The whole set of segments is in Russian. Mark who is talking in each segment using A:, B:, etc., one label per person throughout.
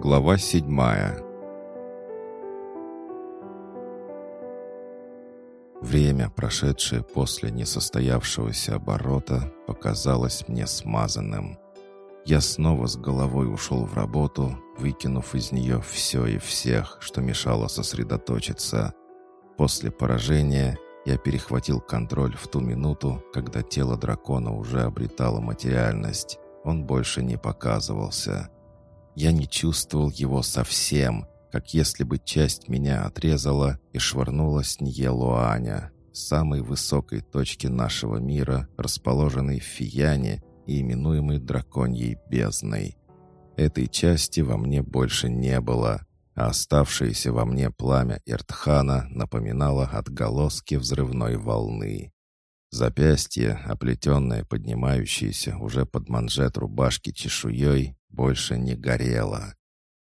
A: Глава седьмая Время, прошедшее после несостоявшегося оборота, показалось мне смазанным. Я снова с головой ушел в работу, выкинув из нее все и всех, что мешало сосредоточиться. После поражения я перехватил контроль в ту минуту, когда тело дракона уже обретало материальность. Он больше не показывался. Я не чувствовал его совсем, как если бы часть меня отрезала и швырнула с Ньелуаня, самой высокой точки нашего мира, расположенной в Фияне и именуемой Драконьей бездной. Этой части во мне больше не было, а оставшееся во мне пламя Иртхана напоминало отголоски взрывной волны. Запястье, оплетенное поднимающееся уже под манжет рубашки чешуей, больше не горело.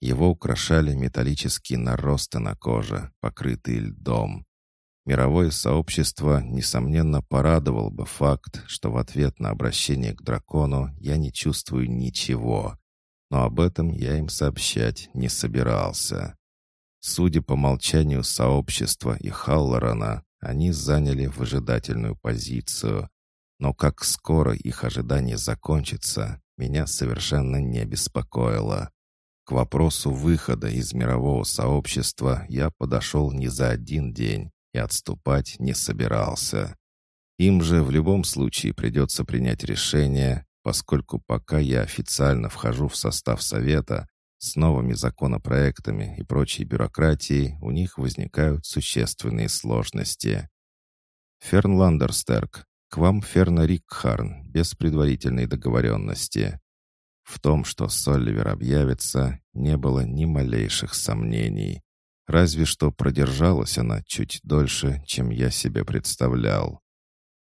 A: Его украшали металлические наросты на коже, покрытые льдом. Мировое сообщество, несомненно, порадовал бы факт, что в ответ на обращение к дракону я не чувствую ничего. Но об этом я им сообщать не собирался. Судя по молчанию сообщества и Халлорана, они заняли выжидательную позицию. Но как скоро их ожидание закончится, меня совершенно не беспокоило. К вопросу выхода из мирового сообщества я подошел не за один день и отступать не собирался. Им же в любом случае придется принять решение, поскольку пока я официально вхожу в состав Совета, с новыми законопроектами и прочей бюрократией у них возникают существенные сложности. Фернландерстерк, к вам Ферна Рикхарн, без предварительной договоренности. В том, что Солливер объявится, не было ни малейших сомнений. Разве что продержалась она чуть дольше, чем я себе представлял.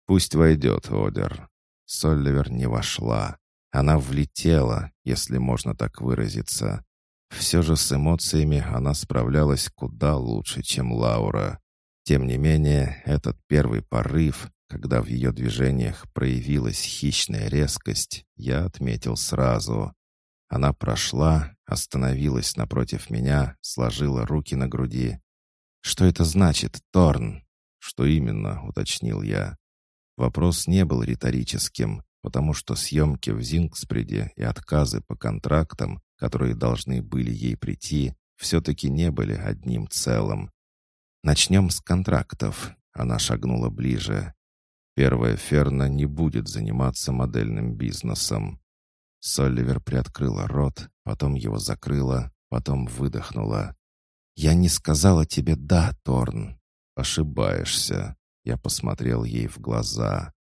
A: «Пусть войдет, Одер». Солливер не вошла. Она влетела, если можно так выразиться. Все же с эмоциями она справлялась куда лучше, чем Лаура. Тем не менее, этот первый порыв, когда в ее движениях проявилась хищная резкость, я отметил сразу. Она прошла, остановилась напротив меня, сложила руки на груди. «Что это значит, Торн?» «Что именно?» — уточнил я. Вопрос не был риторическим, потому что съемки в Зингспреде и отказы по контрактам, которые должны были ей прийти, все-таки не были одним целым. «Начнем с контрактов», — она шагнула ближе. «Первая Ферна не будет заниматься модельным бизнесом». Солливер приоткрыла рот, потом его закрыла, потом выдохнула. «Я не сказала тебе «да», Торн». «Ошибаешься». Я посмотрел ей в глаза.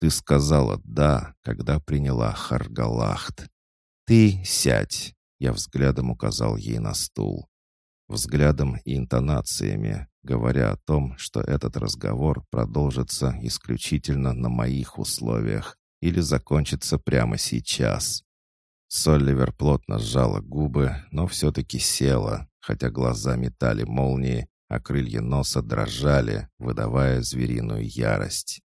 A: «Ты сказала «да», когда приняла Харгалахт». «Ты сядь!» Я взглядом указал ей на стул взглядом и интонациями, говоря о том, что этот разговор продолжится исключительно на моих условиях или закончится прямо сейчас. Солливер плотно сжала губы, но все-таки села, хотя глаза метали молнии, а крылья носа дрожали, выдавая звериную ярость.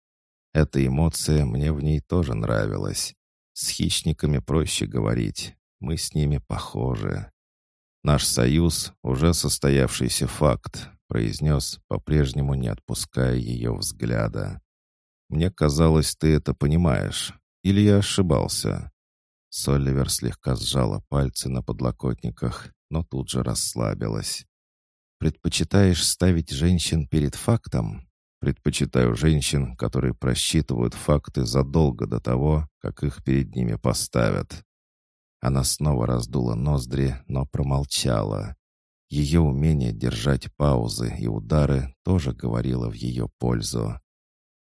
A: Эта эмоция мне в ней тоже нравилась. С хищниками проще говорить, мы с ними похожи. «Наш союз — уже состоявшийся факт», — произнес, по-прежнему не отпуская ее взгляда. «Мне казалось, ты это понимаешь. Или я ошибался?» Соливер слегка сжала пальцы на подлокотниках, но тут же расслабилась. «Предпочитаешь ставить женщин перед фактом?» «Предпочитаю женщин, которые просчитывают факты задолго до того, как их перед ними поставят». Она снова раздула ноздри, но промолчала. Ее умение держать паузы и удары тоже говорило в ее пользу.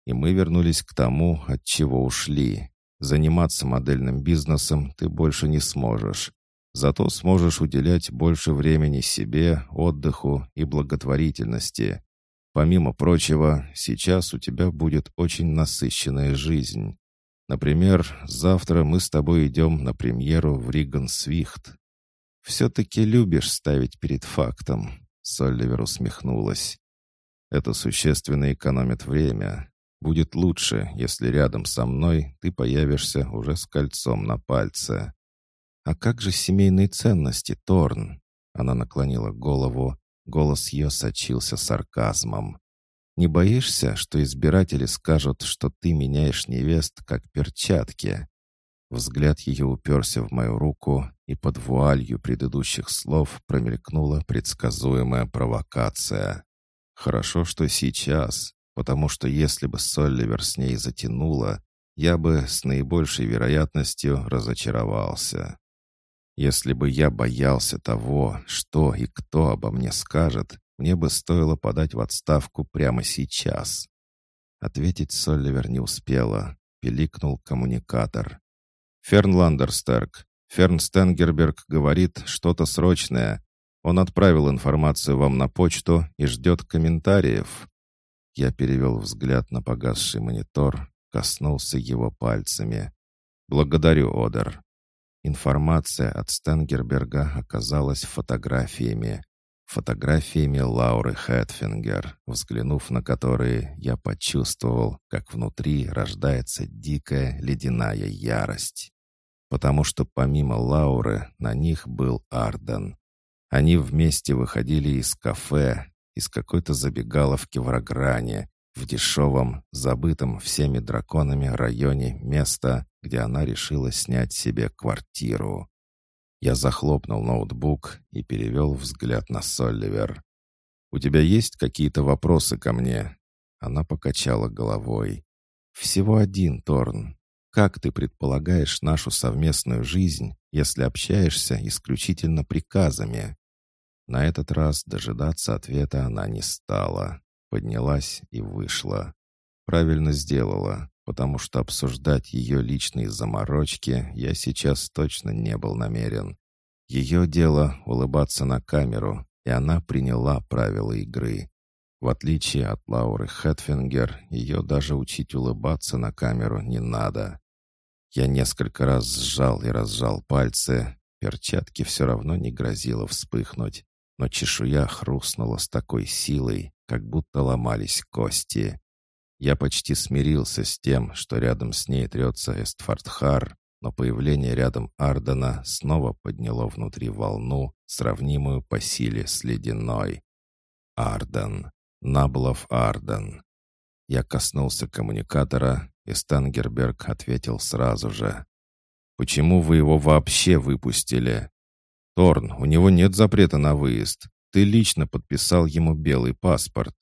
A: И мы вернулись к тому, от чего ушли. Заниматься модельным бизнесом ты больше не сможешь. Зато сможешь уделять больше времени себе, отдыху и благотворительности. Помимо прочего, сейчас у тебя будет очень насыщенная жизнь. Например, завтра мы с тобой идем на премьеру в Риган Свихт. Все-таки любишь ставить перед фактом, Солливер усмехнулась. Это существенно экономит время. Будет лучше, если рядом со мной ты появишься уже с кольцом на пальце. «А как же семейные ценности, Торн?» Она наклонила голову, голос ее сочился сарказмом. «Не боишься, что избиратели скажут, что ты меняешь невест, как перчатки?» Взгляд ее уперся в мою руку, и под вуалью предыдущих слов промелькнула предсказуемая провокация. «Хорошо, что сейчас, потому что если бы Солливер с ней затянула, я бы с наибольшей вероятностью разочаровался. Если бы я боялся того, что и кто обо мне скажет, мне бы стоило подать в отставку прямо сейчас. Ответить Солливер не успела. Пиликнул коммуникатор. «Ферн Ландерстерк, Ферн Стенгерберг говорит что-то срочное. Он отправил информацию вам на почту и ждет комментариев». Я перевел взгляд на погасший монитор, коснулся его пальцами. «Благодарю, Одер. Информация от Стенгерберга оказалась фотографиями. Фотографиями Лауры Хэтфингер, взглянув на которые, я почувствовал, как внутри рождается дикая ледяная ярость. Потому что помимо Лауры на них был Арден. Они вместе выходили из кафе, из какой-то забегаловки в Рогране, в дешевом, забытом всеми драконами районе места, где она решила снять себе квартиру. Я захлопнул ноутбук и перевел взгляд на Солливер. «У тебя есть какие-то вопросы ко мне?» Она покачала головой. «Всего один, Торн. Как ты предполагаешь нашу совместную жизнь, если общаешься исключительно приказами?» На этот раз дожидаться ответа она не стала. Поднялась и вышла. Правильно сделала, потому что обсуждать ее личные заморочки я сейчас точно не был намерен. Ее дело — улыбаться на камеру, и она приняла правила игры. В отличие от Лауры Хэтфингер, ее даже учить улыбаться на камеру не надо. Я несколько раз сжал и разжал пальцы, перчатки все равно не грозило вспыхнуть, но чешуя хрустнула с такой силой, как будто ломались кости. Я почти смирился с тем, что рядом с ней трется Эстфордхар, но появление рядом Ардена снова подняло внутри волну, сравнимую по силе с ледяной. Арден. Наблов Арден. Я коснулся коммуникатора, и Стангерберг ответил сразу же. «Почему вы его вообще выпустили?» «Торн, у него нет запрета на выезд. Ты лично подписал ему белый паспорт.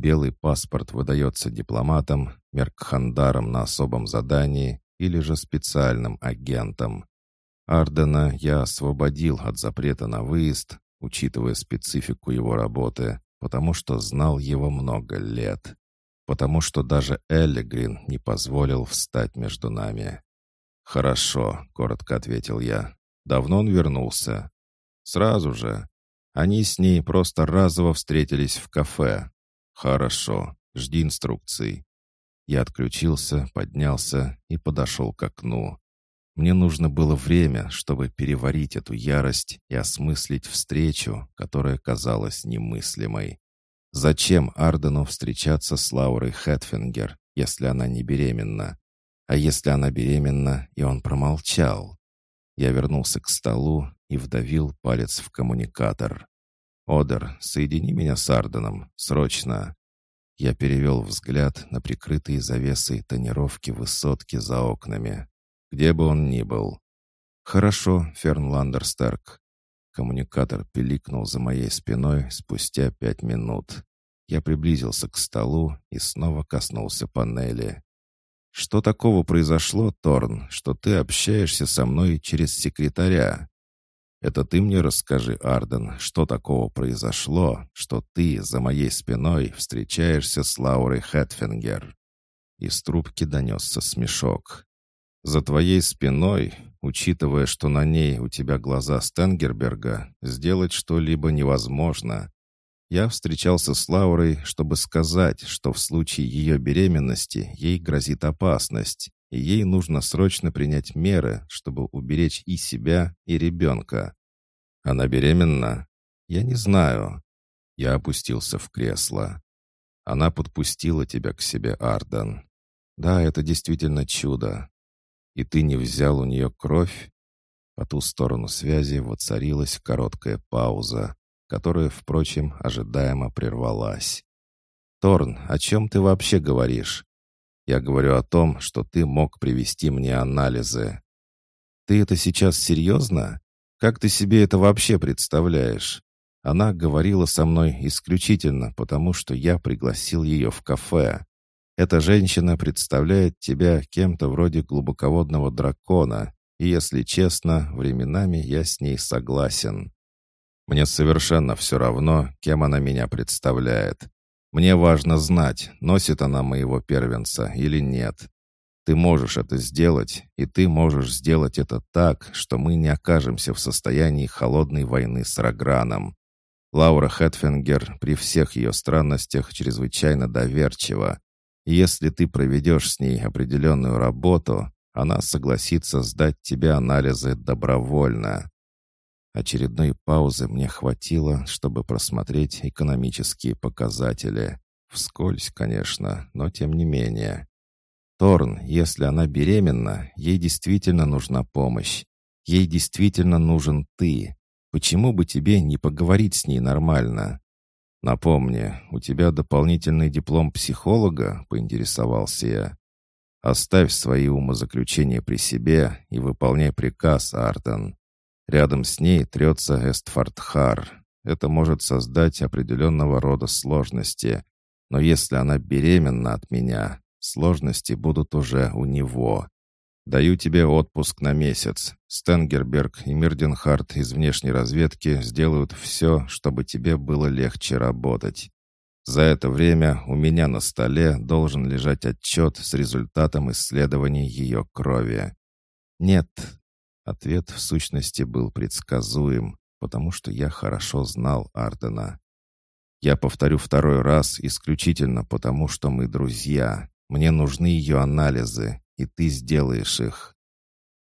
A: Белый паспорт выдается дипломатам, меркхандарам на особом задании или же специальным агентам. Ардена я освободил от запрета на выезд, учитывая специфику его работы, потому что знал его много лет. Потому что даже Эллигрин не позволил встать между нами. «Хорошо», — коротко ответил я. «Давно он вернулся?» «Сразу же. Они с ней просто разово встретились в кафе. Хорошо, жди инструкций. Я отключился, поднялся и подошел к окну. Мне нужно было время, чтобы переварить эту ярость и осмыслить встречу, которая казалась немыслимой. Зачем Ардену встречаться с Лаурой Хэтфингер, если она не беременна? А если она беременна, и он промолчал? Я вернулся к столу и вдавил палец в коммуникатор. «Одер, соедини меня с Арденом. Срочно!» Я перевел взгляд на прикрытые завесой тонировки высотки за окнами. Где бы он ни был. «Хорошо, Ферн Ландерстерк». Коммуникатор пиликнул за моей спиной спустя пять минут. Я приблизился к столу и снова коснулся панели. «Что такого произошло, Торн, что ты общаешься со мной через секретаря?» «Это ты мне расскажи, Арден, что такого произошло, что ты за моей спиной встречаешься с Лаурой Хэтфингер?» Из трубки донесся смешок. «За твоей спиной, учитывая, что на ней у тебя глаза Стенгерберга, сделать что-либо невозможно. Я встречался с Лаурой, чтобы сказать, что в случае ее беременности ей грозит опасность, и ей нужно срочно принять меры, чтобы уберечь и себя, и ребенка. Она беременна? Я не знаю. Я опустился в кресло. Она подпустила тебя к себе, Арден. Да, это действительно чудо. И ты не взял у нее кровь? По ту сторону связи воцарилась короткая пауза, которая, впрочем, ожидаемо прервалась. «Торн, о чем ты вообще говоришь?» «Я говорю о том, что ты мог привести мне анализы». «Ты это сейчас серьезно? Как ты себе это вообще представляешь?» Она говорила со мной исключительно потому, что я пригласил ее в кафе. Эта женщина представляет тебя кем-то вроде глубоководного дракона, и, если честно, временами я с ней согласен. Мне совершенно все равно, кем она меня представляет. Мне важно знать, носит она моего первенца или нет. Ты можешь это сделать, и ты можешь сделать это так, что мы не окажемся в состоянии холодной войны с Рограном. Лаура Хэтфингер при всех ее странностях чрезвычайно доверчива. И если ты проведешь с ней определенную работу, она согласится сдать тебе анализы добровольно. Очередной паузы мне хватило, чтобы просмотреть экономические показатели. Вскользь, конечно, но тем не менее. Торн, если она беременна, ей действительно нужна помощь. Ей действительно нужен ты. Почему бы тебе не поговорить с ней нормально? Напомни, у тебя дополнительный диплом психолога, поинтересовался я. Оставь свои умозаключения при себе и выполняй приказ, Артон. Рядом с ней трется Эстфордхар. Это может создать определенного рода сложности. Но если она беременна от меня, сложности будут уже у него. Даю тебе отпуск на месяц. Стенгерберг и Мирденхарт из внешней разведки сделают все, чтобы тебе было легче работать. За это время у меня на столе должен лежать отчет с результатом исследований ее крови. Нет. Ответ в сущности был предсказуем, потому что я хорошо знал Ардена. Я повторю второй раз исключительно потому, что мы друзья. Мне нужны ее анализы, и ты сделаешь их.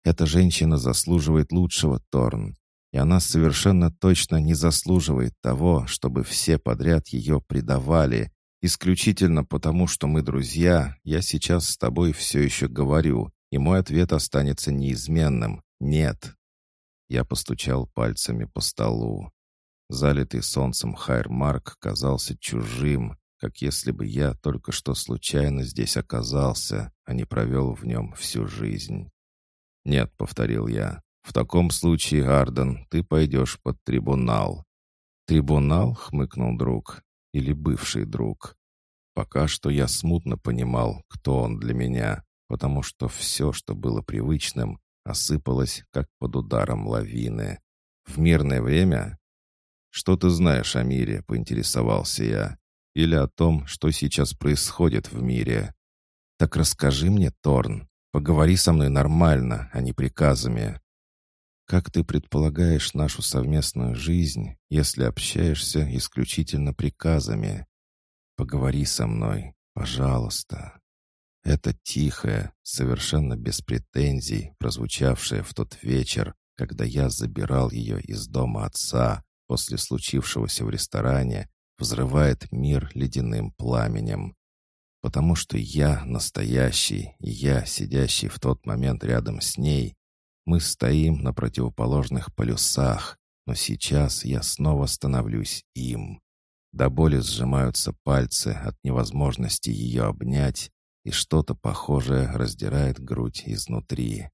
A: Эта женщина заслуживает лучшего, Торн и она совершенно точно не заслуживает того, чтобы все подряд ее предавали. Исключительно потому, что мы друзья, я сейчас с тобой все еще говорю, и мой ответ останется неизменным «нет». Я постучал пальцами по столу. Залитый солнцем Хайрмарк казался чужим, как если бы я только что случайно здесь оказался, а не провел в нем всю жизнь. «Нет», — повторил я, «В таком случае, Арден, ты пойдешь под трибунал». «Трибунал?» — хмыкнул друг. «Или бывший друг?» Пока что я смутно понимал, кто он для меня, потому что все, что было привычным, осыпалось, как под ударом лавины. «В мирное время?» «Что ты знаешь о мире?» — поинтересовался я. «Или о том, что сейчас происходит в мире?» «Так расскажи мне, Торн. Поговори со мной нормально, а не приказами». Как ты предполагаешь нашу совместную жизнь, если общаешься исключительно приказами? Поговори со мной, пожалуйста. Это тихое, совершенно без претензий, прозвучавшее в тот вечер, когда я забирал ее из дома отца после случившегося в ресторане, взрывает мир ледяным пламенем. Потому что я настоящий, и я, сидящий в тот момент рядом с ней, мы стоим на противоположных полюсах, но сейчас я снова становлюсь им. До боли сжимаются пальцы от невозможности ее обнять, и что-то похожее раздирает грудь изнутри.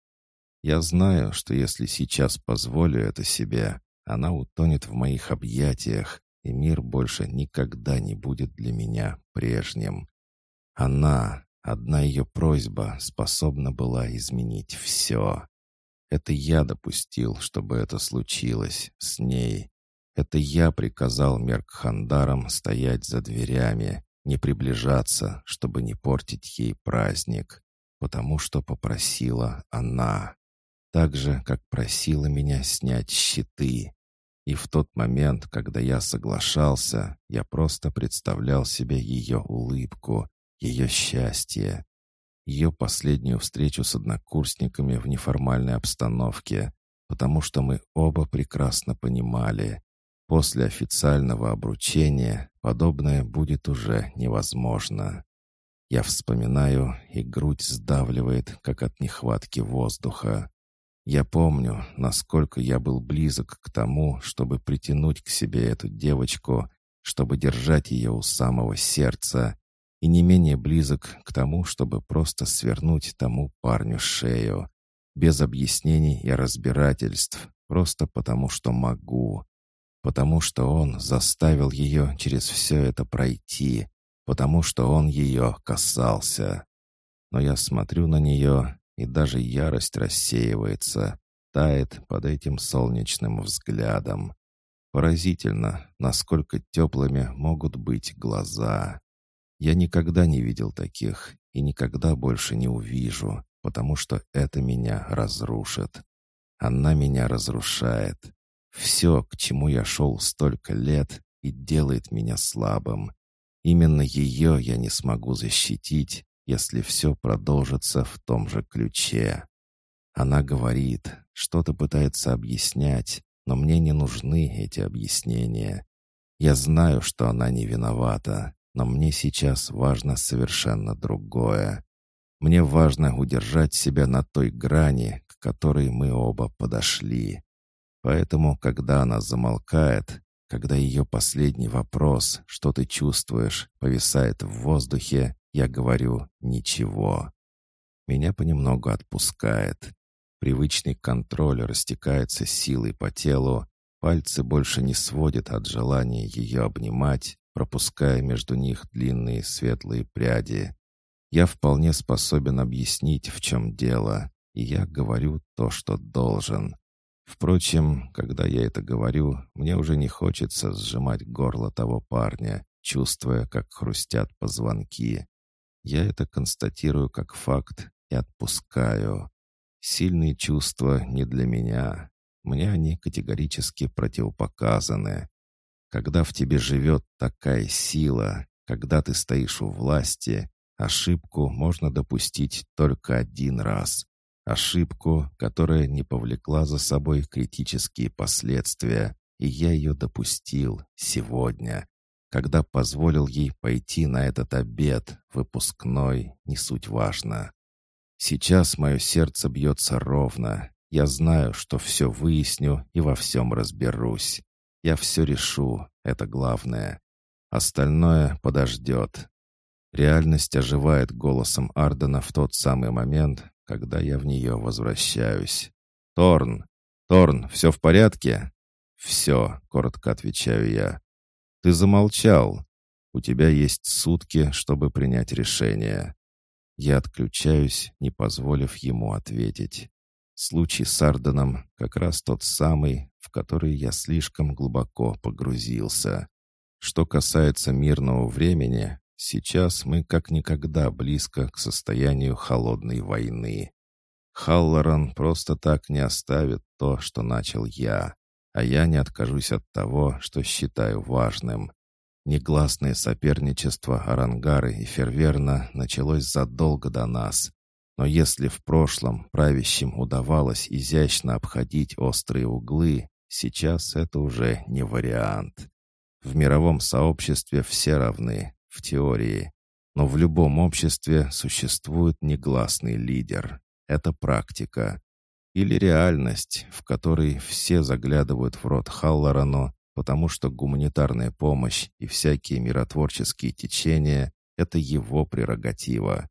A: Я знаю, что если сейчас позволю это себе, она утонет в моих объятиях, и мир больше никогда не будет для меня прежним. Она, одна ее просьба, способна была изменить все. Это я допустил, чтобы это случилось с ней. Это я приказал Меркхандарам стоять за дверями, не приближаться, чтобы не портить ей праздник, потому что попросила она. Так же, как просила меня снять щиты. И в тот момент, когда я соглашался, я просто представлял себе ее улыбку, ее счастье, ее последнюю встречу с однокурсниками в неформальной обстановке, потому что мы оба прекрасно понимали, после официального обручения подобное будет уже невозможно. Я вспоминаю, и грудь сдавливает, как от нехватки воздуха. Я помню, насколько я был близок к тому, чтобы притянуть к себе эту девочку, чтобы держать ее у самого сердца, и не менее близок к тому, чтобы просто свернуть тому парню шею, без объяснений и разбирательств, просто потому что могу, потому что он заставил ее через все это пройти, потому что он ее касался. Но я смотрю на нее, и даже ярость рассеивается, тает под этим солнечным взглядом. Поразительно, насколько теплыми могут быть глаза. Я никогда не видел таких и никогда больше не увижу, потому что это меня разрушит. Она меня разрушает. Все, к чему я шел столько лет, и делает меня слабым. Именно ее я не смогу защитить, если все продолжится в том же ключе. Она говорит, что-то пытается объяснять, но мне не нужны эти объяснения. Я знаю, что она не виновата, но мне сейчас важно совершенно другое. Мне важно удержать себя на той грани, к которой мы оба подошли. Поэтому, когда она замолкает, когда ее последний вопрос «Что ты чувствуешь?» повисает в воздухе, я говорю «ничего». Меня понемногу отпускает. Привычный контроль растекается силой по телу, пальцы больше не сводят от желания ее обнимать, пропуская между них длинные светлые пряди. Я вполне способен объяснить, в чем дело, и я говорю то, что должен. Впрочем, когда я это говорю, мне уже не хочется сжимать горло того парня, чувствуя, как хрустят позвонки. Я это констатирую как факт и отпускаю. Сильные чувства не для меня. Мне они категорически противопоказаны. Когда в тебе живет такая сила, когда ты стоишь у власти, ошибку можно допустить только один раз. Ошибку, которая не повлекла за собой критические последствия, и я ее допустил сегодня, когда позволил ей пойти на этот обед, выпускной, не суть важно. Сейчас мое сердце бьется ровно. Я знаю, что все выясню и во всем разберусь. Я все решу, это главное. Остальное подождет. Реальность оживает голосом Ардена в тот самый момент, когда я в нее возвращаюсь. «Торн! Торн, все в порядке?» «Все», — коротко отвечаю я. Ты замолчал. У тебя есть сутки, чтобы принять решение. Я отключаюсь, не позволив ему ответить. Случай с Арденом как раз тот самый, в который я слишком глубоко погрузился. Что касается мирного времени, сейчас мы как никогда близко к состоянию холодной войны. Халлоран просто так не оставит то, что начал я а я не откажусь от того, что считаю важным. Негласное соперничество Арангары и Ферверна началось задолго до нас. Но если в прошлом правящим удавалось изящно обходить острые углы, сейчас это уже не вариант. В мировом сообществе все равны, теории. Но в любом обществе существует негласный лидер. Это практика. Или реальность, в которой все заглядывают в рот Халлорану, потому что гуманитарная помощь и всякие миротворческие течения — это его прерогатива.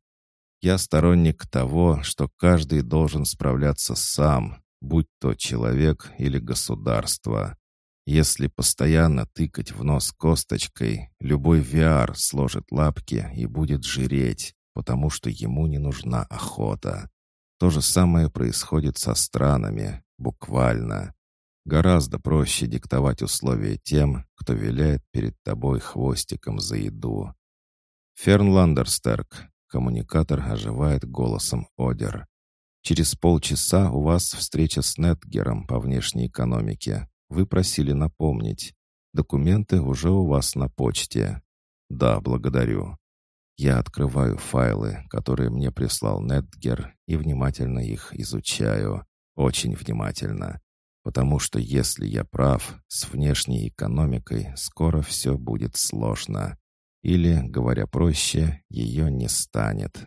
A: Я сторонник того, что каждый должен справляться сам, будь то человек или государство. Если постоянно тыкать в нос косточкой, любой VR сложит лапки и будет жиреть, потому что ему не нужна охота. То же самое происходит со странами, буквально. Гораздо проще диктовать условия тем, кто виляет перед тобой хвостиком за еду. Ферн Ландерстерк. Коммуникатор оживает голосом Одер. Через полчаса у вас встреча с Нетгером по внешней экономике. Вы просили напомнить. Документы уже у вас на почте. Да, благодарю. Я открываю файлы, которые мне прислал Нетгер, и внимательно их изучаю. Очень внимательно. Потому что если я прав, с внешней экономикой скоро все будет сложно. Или, говоря проще, ее не станет.